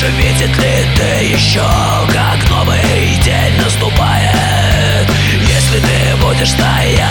Дальше видит ли ты еще, как новый день наступает? Если ты будешь стоять